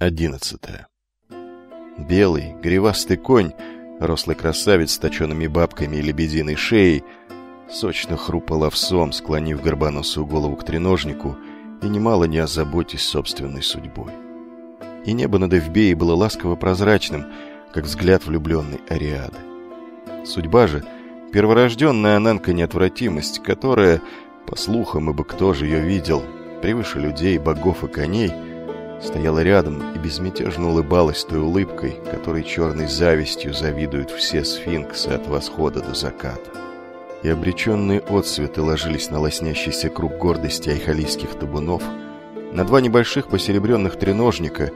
Одиннадцатое. Белый, гривастый конь, рослый красавец с точенными бабками и лебединой шеей, сочно хрупал овсом, склонив горбоносую голову к треножнику и немало не озаботясь собственной судьбой. И небо над Эвбеей было ласково-прозрачным, как взгляд влюбленной Ариады. Судьба же — перворожденная Ананка неотвратимость, которая, по слухам, ибо кто же ее видел, превыше людей, богов и коней — стояла рядом и безмятежно улыбалась той улыбкой, которой черной завистью завидуют все сфинксы от восхода до заката. И обреченные отсветы ложились на лоснящийся круг гордости айхалийских табунов, на два небольших посеребренных треножника,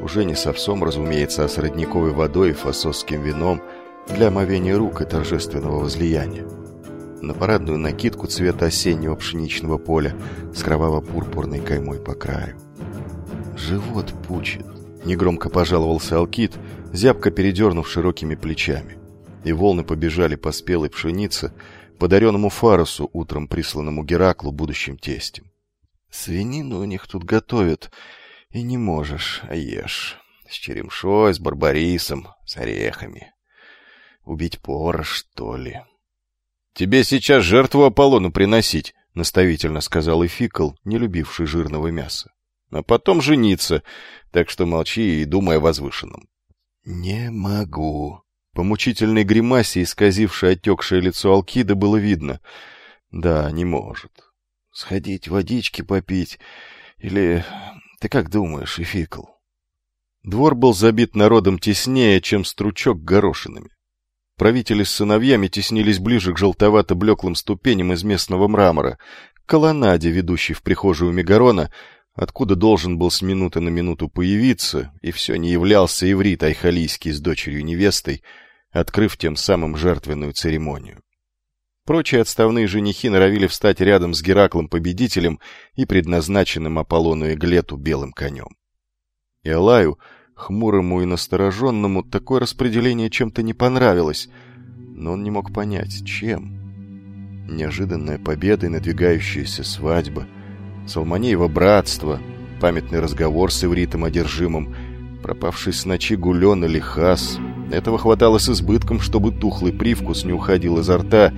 уже не с овсом, разумеется, а с родниковой водой и фасосским вином для омовения рук и торжественного возлияния. На парадную накидку цвета осеннего пшеничного поля с кроваво-пурпурной каймой по краю. «Живот пучит», — негромко пожаловался Алкит, зябко передернув широкими плечами. И волны побежали по спелой пшенице, подаренному Фаросу, утром присланному Гераклу, будущим тестем. «Свинину у них тут готовят, и не можешь, а ешь. С черемшой, с барбарисом, с орехами. Убить повара, что ли?» «Тебе сейчас жертву Аполлону приносить», — наставительно сказал Эфикл, не любивший жирного мяса а потом жениться, так что молчи и думай о возвышенном. «Не могу». По мучительной гримасе, исказившей отекшее лицо Алкида, было видно. «Да, не может. Сходить водички попить или... Ты как думаешь, Эфикл?» Двор был забит народом теснее, чем стручок горошинами. Правители с сыновьями теснились ближе к желтовато-блеклым ступеням из местного мрамора, к колоннаде, ведущей в прихожую Мегарона, откуда должен был с минуты на минуту появиться, и все не являлся иврит Айхалийский с дочерью-невестой, открыв тем самым жертвенную церемонию. Прочие отставные женихи норовили встать рядом с Гераклом-победителем и предназначенным Аполлону и Глету белым конем. И Алаю, хмурому и настороженному, такое распределение чем-то не понравилось, но он не мог понять, чем. Неожиданная победа и надвигающаяся свадьба — Салманеево братство, памятный разговор с ивритом одержимым, пропавший с ночи гулен или хас. Этого хватало с избытком, чтобы тухлый привкус не уходил изо рта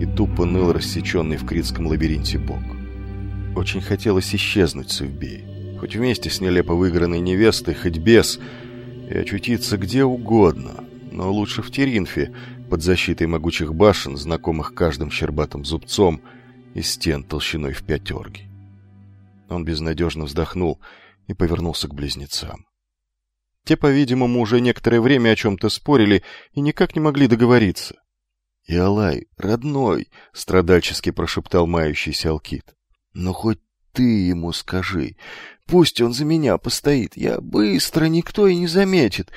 и тупо ныл рассеченный в критском лабиринте бок. Очень хотелось исчезнуть с Ивбеи, хоть вместе с нелепо выигранной невестой, хоть без, и очутиться где угодно, но лучше в Теринфе, под защитой могучих башен, знакомых каждым щербатым зубцом, и стен толщиной в пятерги. Он безнадежно вздохнул и повернулся к близнецам. Те, по-видимому, уже некоторое время о чем-то спорили и никак не могли договориться. — Иолай, родной! — страдальчески прошептал мающийся Алкит. — Ну, хоть ты ему скажи. Пусть он за меня постоит. Я быстро, никто и не заметит.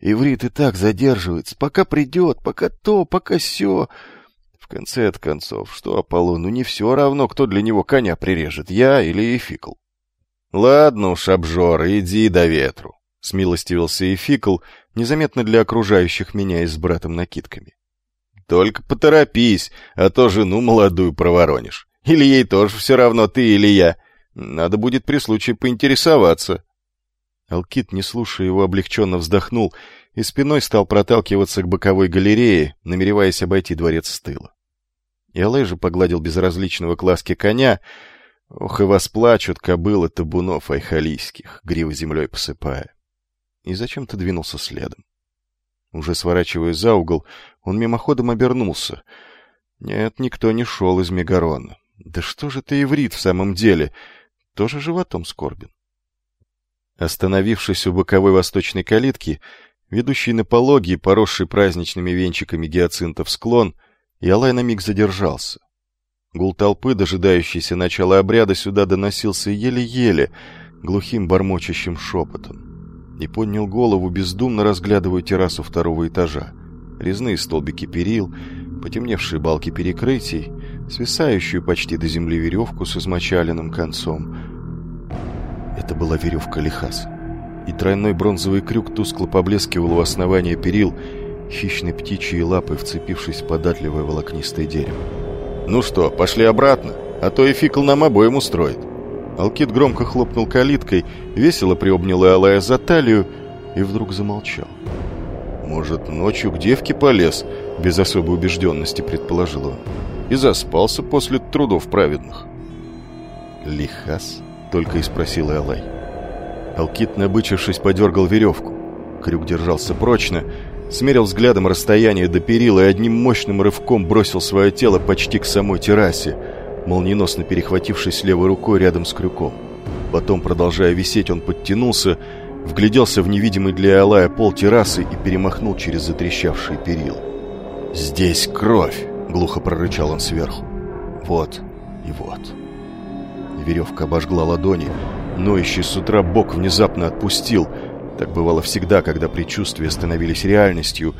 Иврит и так задерживается. Пока придет, пока то, пока сё конце от концов, что Аполлону не все равно, кто для него коня прирежет, я или Эфикл. «Ладно уж, обжор, иди до ветру», — смилостивился Эфикл, незаметно для окружающих меня и с братом накидками. «Только поторопись, а то жену молодую проворонишь. Или ей тоже все равно, ты или я. Надо будет при случае поинтересоваться». Алкит, не слушая его, облегченно вздохнул и спиной стал проталкиваться к боковой галерее, намереваясь обойти дворец с тыла. И же погладил безразличного класки коня. Ох, и восплачут кобылы табунов айхалийских, гривы землей посыпая. И зачем-то двинулся следом. Уже сворачивая за угол, он мимоходом обернулся. Нет, никто не шел из Мегарона. Да что же ты, иврит, в самом деле? Тоже животом скорбен. Остановившись у боковой восточной калитки, ведущий на пологий, поросший праздничными венчиками гиацинтов склон — и Алай на миг задержался. Гул толпы, дожидающийся начала обряда, сюда доносился еле-еле, глухим бормочащим шепотом. И поднял голову, бездумно разглядывая террасу второго этажа. Резные столбики перил, потемневшие балки перекрытий, свисающую почти до земли веревку с измочаленным концом. Это была веревка Лихас. И тройной бронзовый крюк тускло поблескивал у основания перил, хищной птичьей лапой вцепившись в податливое волокнистое дерево. «Ну что, пошли обратно, а то и фикл нам обоим устроит». Алкид громко хлопнул калиткой, весело приобнял Алая за талию и вдруг замолчал. «Может, ночью к девке полез?» — без особой убежденности предположил он. «И заспался после трудов праведных». «Лихас?» — только и спросил Алай. Алкит, набычившись, подергал веревку. Крюк держался прочно, смерил взглядом расстояние до перила и одним мощным рывком бросил свое тело почти к самой террасе, молниеносно перехватившись левой рукой рядом с крюком. Потом, продолжая висеть, он подтянулся, вгляделся в невидимый для Алая пол террасы и перемахнул через затрещавшие перила. «Здесь кровь!» — глухо прорычал он сверху. «Вот и вот». Веревка обожгла ладони, ноющий с утра бок внезапно отпустил. Так бывало всегда, когда предчувствия становились реальностью,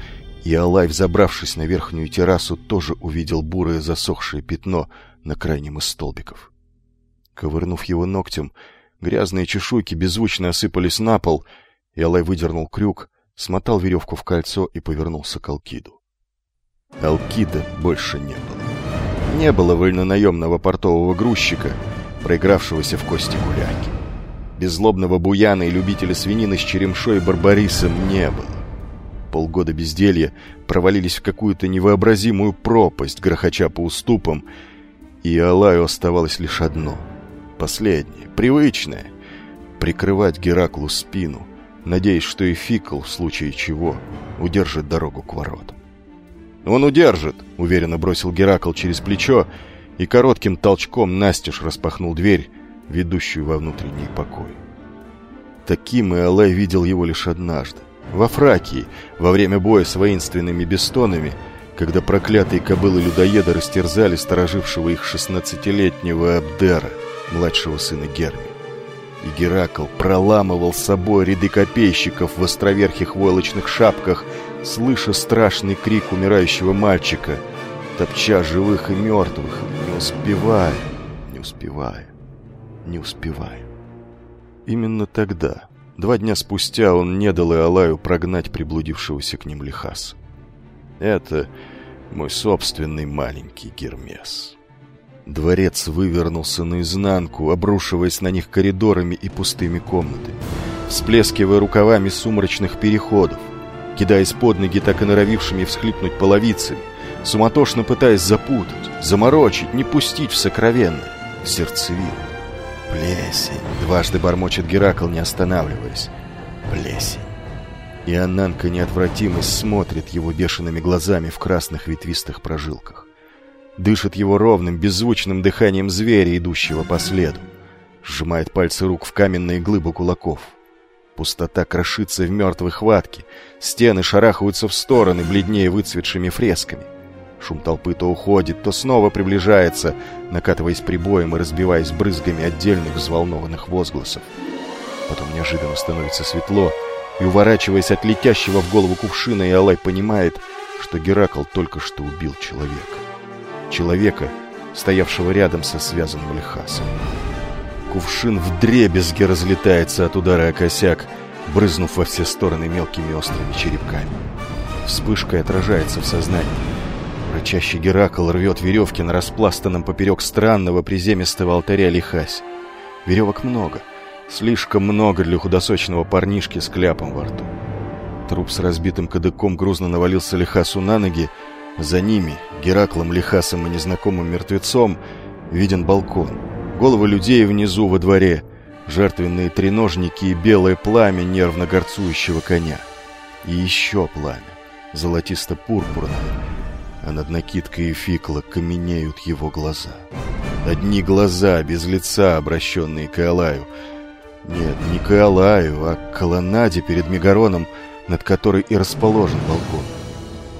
и Алай, взобравшись на верхнюю террасу, тоже увидел бурое засохшее пятно на крайнем из столбиков. Ковырнув его ногтем, Грязные чешуйки беззвучно осыпались на пол, и Алай выдернул крюк, смотал веревку в кольцо и повернулся к Алкиду. Алкида больше не было. Не было вольнонаемного портового грузчика, проигравшегося в кости гуляки. Беззлобного буяна и любителя свинины с черемшой и барбарисом не было. Полгода безделья провалились в какую-то невообразимую пропасть, грохоча по уступам, и Алаю оставалось лишь одно — Последнее, привычное. Прикрывать Гераклу спину, надеясь, что и Фикл, в случае чего, удержит дорогу к воротам. «Он удержит!» — уверенно бросил Геракл через плечо и коротким толчком настежь распахнул дверь, ведущую во внутренний покой. Таким Иолай видел его лишь однажды. Во Фракии, во время боя с воинственными бестонами, когда проклятые кобылы-людоеда растерзали сторожившего их шестнадцатилетнего Абдера — младшего сына Герми. И Геракл проламывал собой ряды копейщиков в островерхих войлочных шапках, слыша страшный крик умирающего мальчика, топча живых и мертвых, не успевая, не успевая, не успевая. Именно тогда, два дня спустя, он не дал Иолаю прогнать приблудившегося к ним Лихаса. Это мой собственный маленький Гермес. Дворец вывернулся наизнанку, обрушиваясь на них коридорами и пустыми комнатами, всплескивая рукавами сумрачных переходов, кидаясь под ноги так и норовившими всхлипнуть половицами, суматошно пытаясь запутать, заморочить, не пустить в сокровенное, в сердцевину. «Плесень!» — дважды бормочет Геракл, не останавливаясь. «Плесень!» И Ананка неотвратимость смотрит его бешеными глазами в красных ветвистых прожилках дышит его ровным, беззвучным дыханием зверя, идущего по следу. Сжимает пальцы рук в каменные глыбы кулаков. Пустота крошится в мертвой хватке. Стены шарахаются в стороны, бледнее выцветшими фресками. Шум толпы то уходит, то снова приближается, накатываясь прибоем и разбиваясь брызгами отдельных взволнованных возгласов. Потом неожиданно становится светло, и, уворачиваясь от летящего в голову кувшина, Иолай понимает, что Геракл только что убил человека человека, стоявшего рядом со связанным Лихасом. Кувшин в дребезге разлетается от удара о косяк, брызнув во все стороны мелкими острыми черепками. Вспышкой отражается в сознании. Рычащий Геракл рвет веревки на распластанном поперек странного приземистого алтаря Лихась. Веревок много. Слишком много для худосочного парнишки с кляпом во рту. Труп с разбитым кадыком грузно навалился Лихасу на ноги, за ними, Гераклом, Лихасом и незнакомым мертвецом, виден балкон. Головы людей внизу во дворе, жертвенные треножники и белое пламя нервно горцующего коня. И еще пламя, золотисто-пурпурное, а над накидкой и фикла каменеют его глаза. Одни глаза, без лица, обращенные к Алаю. Нет, не к Алаю, а к колоннаде перед Мегароном, над которой и расположен балкон.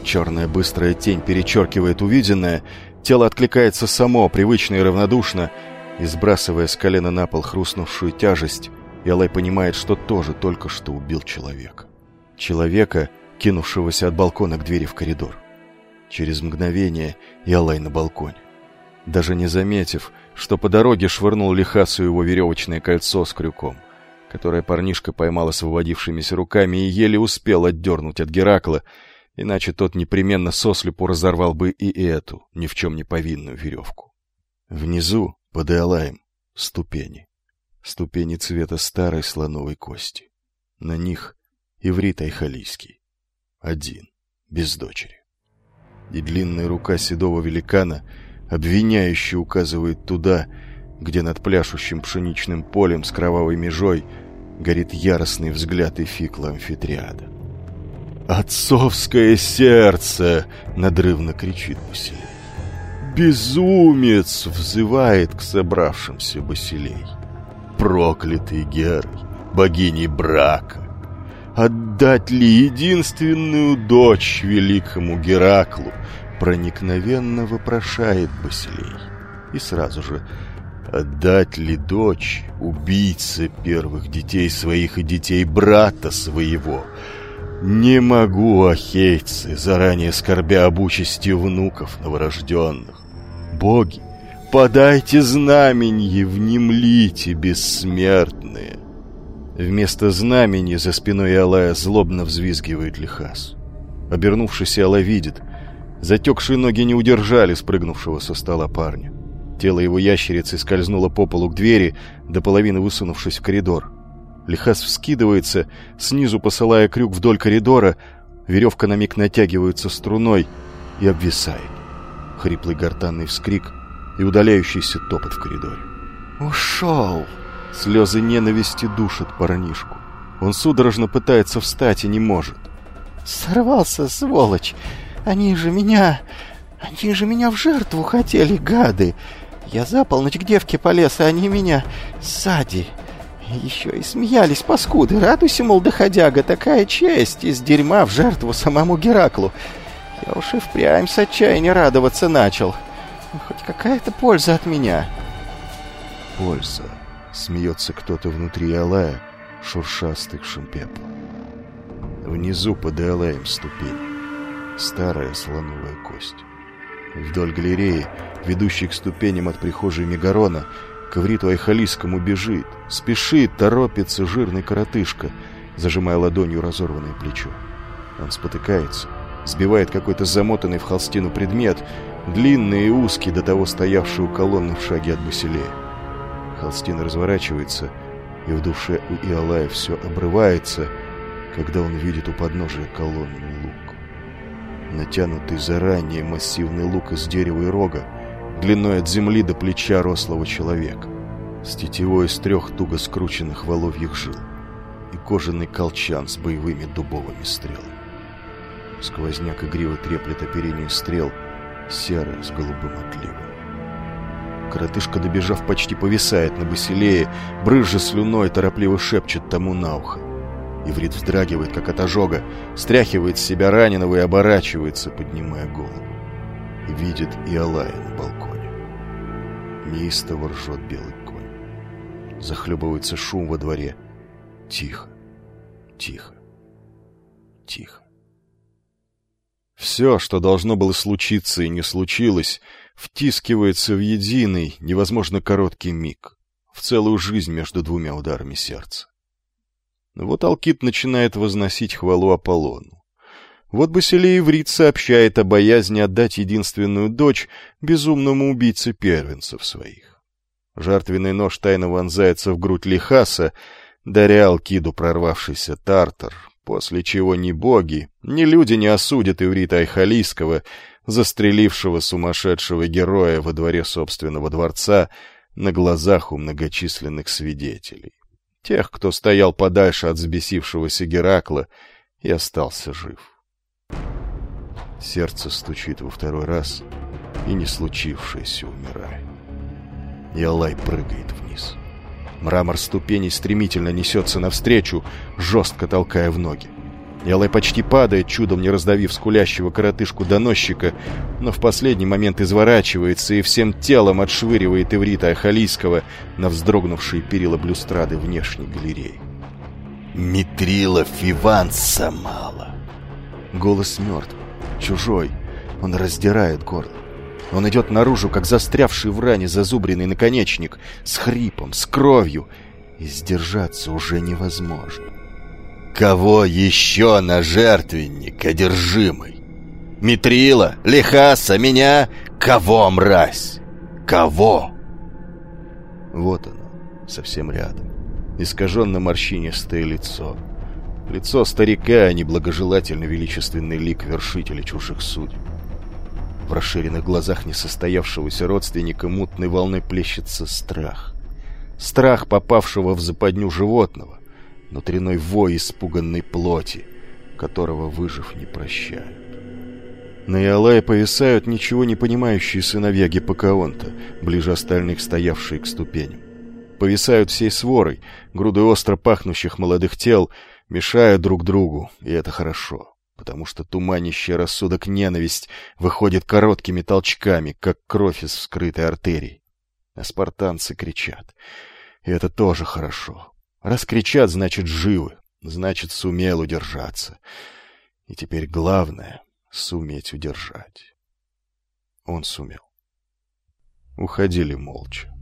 Черная быстрая тень перечеркивает увиденное, тело откликается само, привычно и равнодушно, и сбрасывая с колена на пол хрустнувшую тяжесть, Ялай понимает, что тоже только что убил человека. Человека, кинувшегося от балкона к двери в коридор. Через мгновение Ялай на балконе. Даже не заметив, что по дороге швырнул Лихасу его веревочное кольцо с крюком, которое парнишка поймал освободившимися руками и еле успел отдернуть от Геракла, иначе тот непременно сослепу разорвал бы и эту ни в чем не повинную веревку. Внизу, под Иолаем, ступени. Ступени цвета старой слоновой кости. На них иврит айхалийский. Один, без дочери. И длинная рука седого великана обвиняюще указывает туда, где над пляшущим пшеничным полем с кровавой межой горит яростный взгляд Эфикла амфитриада. «Отцовское сердце!» — надрывно кричит Басилей. «Безумец!» — взывает к собравшимся Басилей. «Проклятый Герой, богиней брака! Отдать ли единственную дочь великому Гераклу?» Проникновенно вопрошает Басилей. И сразу же Отдать ли дочь убийце первых детей своих и детей брата своего? Не могу, ахейцы, заранее скорбя об участи внуков новорожденных. Боги, подайте знаменье, внемлите, бессмертные. Вместо знамени за спиной Алая злобно взвизгивает Лихас. Обернувшись, Алла видит. Затекшие ноги не удержали спрыгнувшего со стола парня. Тело его ящерицы скользнуло по полу к двери, до половины высунувшись в коридор. Лихас вскидывается, снизу посылая крюк вдоль коридора, веревка на миг натягивается струной и обвисает. Хриплый гортанный вскрик и удаляющийся топот в коридоре. «Ушел!» Слезы ненависти душат парнишку. Он судорожно пытается встать и не может. «Сорвался, сволочь! Они же меня... Они же меня в жертву хотели, гады! Я за полночь к девке полез, а они меня сзади. Еще и смеялись паскуды. Радуйся, мол, доходяга, такая честь из дерьма в жертву самому Гераклу. Я уж и впрямь с отчаяния радоваться начал. Хоть какая-то польза от меня. Польза. Смеется кто-то внутри Алая, шурша остывшим. Внизу под Алаем ступень. Старая слоновая кость. Вдоль галереи, ведущей к ступеням от прихожей Мегарона, к Эвриту Айхалийскому бежит, спешит, торопится жирный коротышка, зажимая ладонью разорванное плечо. Он спотыкается, сбивает какой-то замотанный в холстину предмет, длинный и узкий, до того стоявший у колонны в шаге от Басилея. Холстина разворачивается, и в душе у Иолая все обрывается, когда он видит у подножия колонны лук. Натянутый заранее массивный лук из дерева и рога, длиной от земли до плеча рослого человека, с тетивой из трех туго скрученных воловьих жил и кожаный колчан с боевыми дубовыми стрелами. Сквозняк игриво треплет оперение стрел, серое с голубым отливом. Коротышка, добежав, почти повисает на Басилее, брызжа слюной, торопливо шепчет тому на ухо. Иврит вздрагивает, как от ожога, стряхивает с себя раненого и оборачивается, поднимая голову. И видит Иолая на балконе. Неистово ржет белый конь. Захлебывается шум во дворе. Тихо, тихо, тихо. Все, что должно было случиться и не случилось, втискивается в единый, невозможно короткий миг, в целую жизнь между двумя ударами сердца. Вот Алкит начинает возносить хвалу Аполлону. Вот Басилей Иврит сообщает о боязни отдать единственную дочь безумному убийце первенцев своих. Жертвенный нож тайно вонзается в грудь Лихаса, даря Алкиду прорвавшийся тартар, после чего ни боги, ни люди не осудят Иврита Айхалийского, застрелившего сумасшедшего героя во дворе собственного дворца на глазах у многочисленных свидетелей. Тех, кто стоял подальше от взбесившегося Геракла и остался жив. Сердце стучит во второй раз, и не случившееся умирает. И Алай прыгает вниз. Мрамор ступеней стремительно несется навстречу, жестко толкая в ноги. Ялай почти падает, чудом не раздавив скулящего коротышку-доносчика, но в последний момент изворачивается и всем телом отшвыривает Иврита Ахалийского на вздрогнувшие перила блюстрады внешней галереи. «Митрила Фиванса мало!» Голос мертв, чужой, он раздирает горло. Он идет наружу, как застрявший в ране зазубренный наконечник, с хрипом, с кровью, и сдержаться уже невозможно. Кого еще на жертвенник одержимый? Митрила, Лихаса, меня? Кого, мразь? Кого? Вот оно, совсем рядом. Искаженно-морщинистое лицо. Лицо старика, а не благожелательно величественный лик вершителя чужих судеб. В расширенных глазах несостоявшегося родственника мутной волной плещется страх. Страх попавшего в западню животного, внутренной вой испуганной плоти, которого, выжив, не прощают. На Иолае повисают ничего не понимающие сыновья Гиппокаонта, ближе остальных стоявшие к ступеням. Повисают всей сворой, груды остро пахнущих молодых тел, мешают друг другу, и это хорошо, потому что туманящая рассудок ненависть выходит короткими толчками, как кровь из вскрытой артерии. А спартанцы кричат. И это тоже хорошо. Раз кричат, значит, живы, значит, сумел удержаться. И теперь главное — суметь удержать. Он сумел. Уходили молча.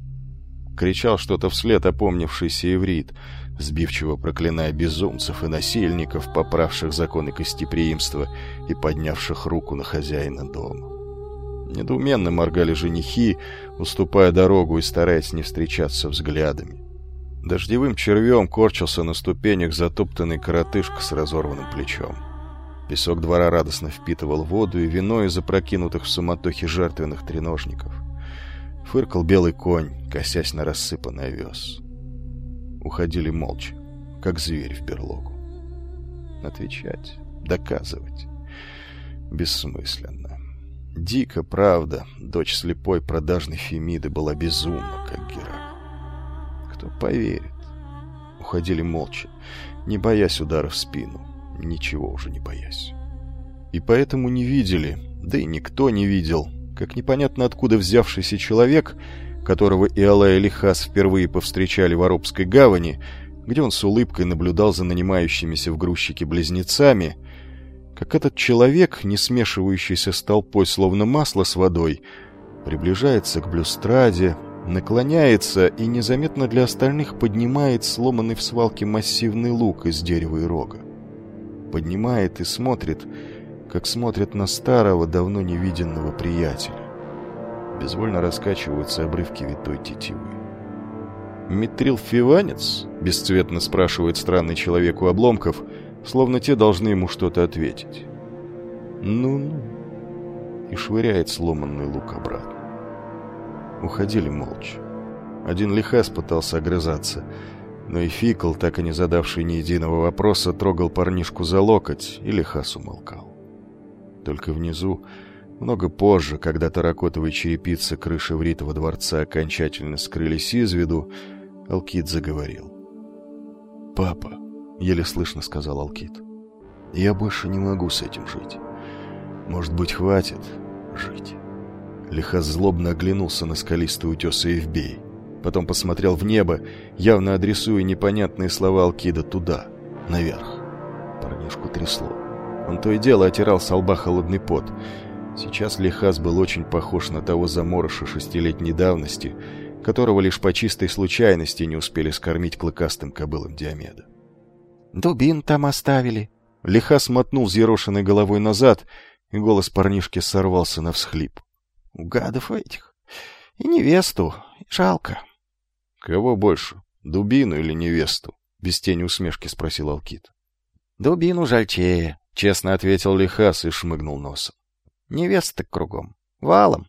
Кричал что-то вслед опомнившийся иврит, сбивчиво проклиная безумцев и насильников, поправших законы гостеприимства и поднявших руку на хозяина дома. Недоуменно моргали женихи, уступая дорогу и стараясь не встречаться взглядами. Дождевым червем корчился на ступенях затоптанный коротышка с разорванным плечом. Песок двора радостно впитывал воду и вино из опрокинутых в суматохе жертвенных треножников. Фыркал белый конь, косясь на рассыпанный овес. Уходили молча, как зверь в берлогу. Отвечать, доказывать. Бессмысленно. Дико, правда, дочь слепой продажной Фемиды была безумна, как Геракл. Кто поверит? Уходили молча, не боясь удара в спину, ничего уже не боясь. И поэтому не видели, да и никто не видел, как непонятно откуда взявшийся человек, которого Иала и Лихас впервые повстречали в Аробской гавани, где он с улыбкой наблюдал за нанимающимися в грузчике близнецами, как этот человек, не смешивающийся с толпой словно масло с водой, приближается к блюстраде, наклоняется и незаметно для остальных поднимает сломанный в свалке массивный лук из дерева и рога. Поднимает и смотрит, как смотрят на старого, давно невиденного приятеля. Безвольно раскачиваются обрывки витой тетивы. «Митрил Фиванец?» — бесцветно спрашивает странный человек у обломков, словно те должны ему что-то ответить. «Ну-ну», и швыряет сломанный лук обратно. Уходили молча. Один лихас пытался огрызаться, но и Фикл, так и не задавший ни единого вопроса, трогал парнишку за локоть, и лихас умолкал. Только внизу, много позже, когда таракотовые черепицы крыши Вритова дворца окончательно скрылись из виду, Алкид заговорил. «Папа», — еле слышно сказал Алкид, — «я больше не могу с этим жить. Может быть, хватит жить». Лихас злобно оглянулся на скалистый утес Эйвбей. Потом посмотрел в небо, явно адресуя непонятные слова Алкида туда, наверх. Парнишку трясло. Он то и дело отирал с лба холодный пот. Сейчас Лихас был очень похож на того заморыша шестилетней давности, которого лишь по чистой случайности не успели скормить клыкастым кобылам Диомеда. «Дубин там оставили». Лихас мотнул взъерошенной головой назад, и голос парнишки сорвался на всхлип. У гадов этих. И невесту. Жалко. — Кого больше, дубину или невесту? — без тени усмешки спросил Алкит. — Дубину жальчее, — честно ответил Лихас и шмыгнул носом. — Невеста кругом. Валом.